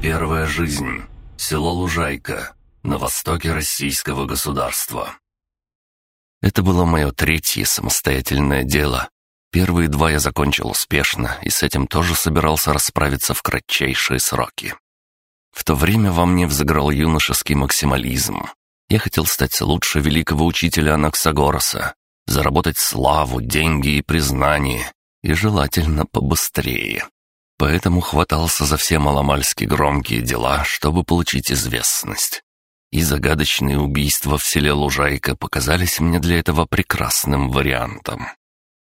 Первая жизнь. Село Лужайка. На востоке российского государства. Это было мое третье самостоятельное дело. Первые два я закончил успешно, и с этим тоже собирался расправиться в кратчайшие сроки. В то время во мне взыграл юношеский максимализм. Я хотел стать лучше великого учителя Анаксагороса, заработать славу, деньги и признание, и желательно побыстрее. Поэтому хватался за все маломальски громкие дела, чтобы получить известность. И загадочные убийства в селе Лужайка показались мне для этого прекрасным вариантом.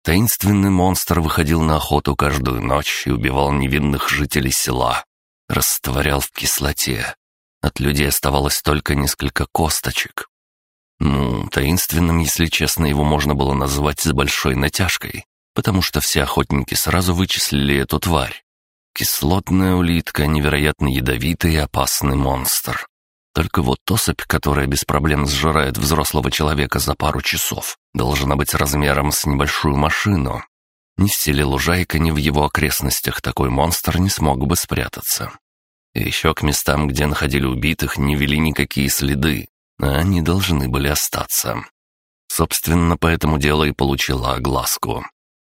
Таинственный монстр выходил на охоту каждую ночь и убивал невинных жителей села, растворял в кислоте. От людей оставалось только несколько косточек. Ну, таинственным, если честно, его можно было назвать с большой натяжкой, потому что все охотники сразу вычислили эту тварь. Кислотная улитка — невероятно ядовитый и опасный монстр. Только вот особь, которая без проблем сжирает взрослого человека за пару часов, должна быть размером с небольшую машину. Ни в селе Лужайка, ни в его окрестностях такой монстр не смог бы спрятаться. И еще к местам, где находили убитых, не вели никакие следы, а они должны были остаться. Собственно, по этому дело и получила огласку.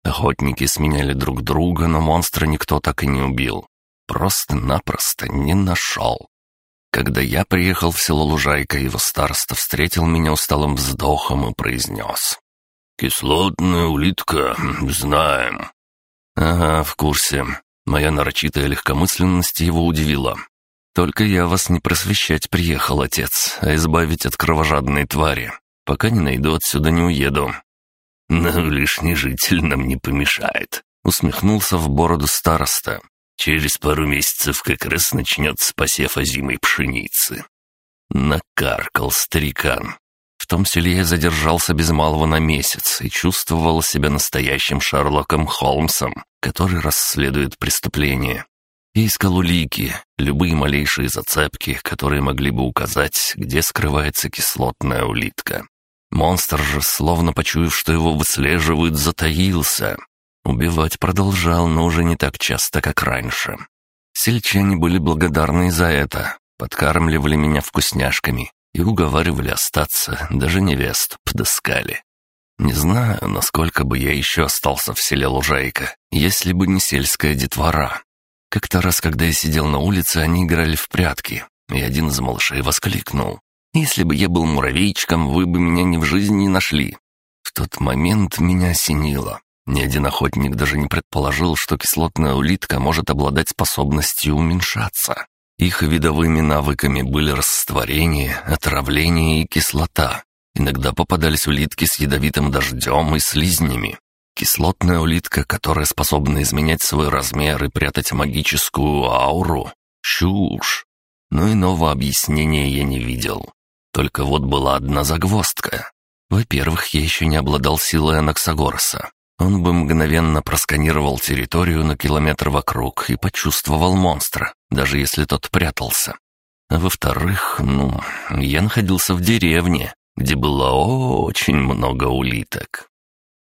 Охотники сменяли друг друга, но монстра никто так и не убил. Просто-напросто не нашел. Когда я приехал в село Лужайка, его староста встретил меня усталым вздохом и произнес. «Кислотная улитка, знаем». «Ага, в курсе». Моя нарочитая легкомысленность его удивила. «Только я вас не просвещать приехал, отец, а избавить от кровожадной твари. Пока не найду, отсюда не уеду. «Но лишний житель нам не помешает», — усмехнулся в бороду староста. «Через пару месяцев как раз начнется посев озимой пшеницы». Накаркал старикан. В том селе я задержался без малого на месяц и чувствовал себя настоящим Шерлоком Холмсом, который расследует преступление. Я искал улики, любые малейшие зацепки, которые могли бы указать, где скрывается кислотная улитка. Монстр же, словно почуяв, что его выслеживают, затаился. Убивать продолжал, но уже не так часто, как раньше. Сельчане были благодарны за это, подкармливали меня вкусняшками и уговаривали остаться, даже невест подыскали. Не знаю, насколько бы я еще остался в селе Лужайка, если бы не сельская детвора. Как-то раз, когда я сидел на улице, они играли в прятки, и один из малышей воскликнул. Если бы я был муравейчиком, вы бы меня ни в жизни не нашли. В тот момент меня осенило. Ни один охотник даже не предположил, что кислотная улитка может обладать способностью уменьшаться. Их видовыми навыками были растворение, отравление и кислота. Иногда попадались улитки с ядовитым дождем и слизнями. Кислотная улитка, которая способна изменять свой размер и прятать магическую ауру. Чушь. Но иного объяснения я не видел. Только вот была одна загвоздка. Во-первых, я еще не обладал силой Анаксагорса. Он бы мгновенно просканировал территорию на километр вокруг и почувствовал монстра, даже если тот прятался. А во-вторых, ну, я находился в деревне, где было очень много улиток.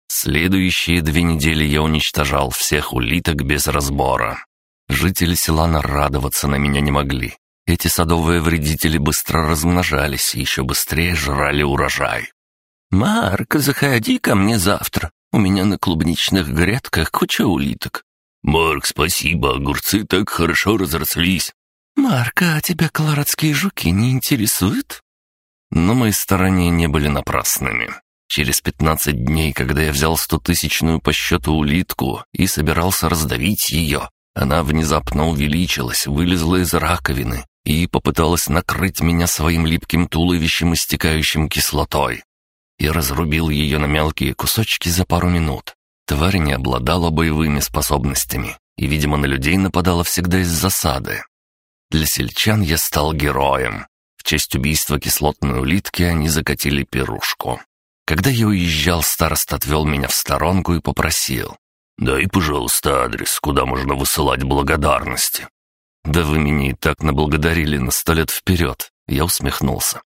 Следующие две недели я уничтожал всех улиток без разбора. Жители села нарадоваться на меня не могли. Эти садовые вредители быстро размножались и еще быстрее жрали урожай. «Марк, заходи ко мне завтра. У меня на клубничных грядках куча улиток». «Марк, спасибо, огурцы так хорошо разрослись». «Марк, а тебя колорадские жуки не интересуют?» Но мои старания не были напрасными. Через пятнадцать дней, когда я взял стотысячную по счету улитку и собирался раздавить ее, она внезапно увеличилась, вылезла из раковины и попыталась накрыть меня своим липким туловищем, истекающим кислотой. Я разрубил ее на мелкие кусочки за пару минут. Тварь не обладала боевыми способностями и, видимо, на людей нападала всегда из засады. Для сельчан я стал героем. В честь убийства кислотной улитки они закатили пирушку. Когда я уезжал, староста отвел меня в сторонку и попросил. «Дай, пожалуйста, адрес, куда можно высылать благодарности». «Да вы меня и так наблагодарили на сто лет вперед!» Я усмехнулся.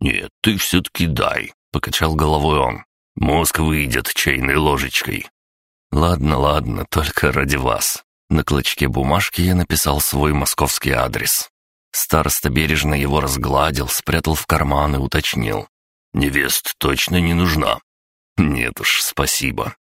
«Нет, ты все-таки дай», — покачал головой он. «Мозг выйдет чайной ложечкой». «Ладно, ладно, только ради вас». На клочке бумажки я написал свой московский адрес. Староста бережно его разгладил, спрятал в карман и уточнил. «Невест точно не нужна?» «Нет уж, спасибо».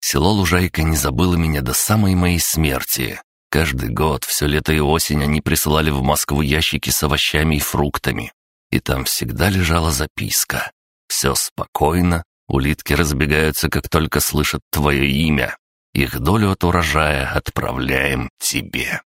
Село Лужайка не забыло меня до самой моей смерти. Каждый год, все лето и осень они присылали в Москву ящики с овощами и фруктами. И там всегда лежала записка. «Все спокойно, улитки разбегаются, как только слышат твое имя. Их долю от урожая отправляем тебе».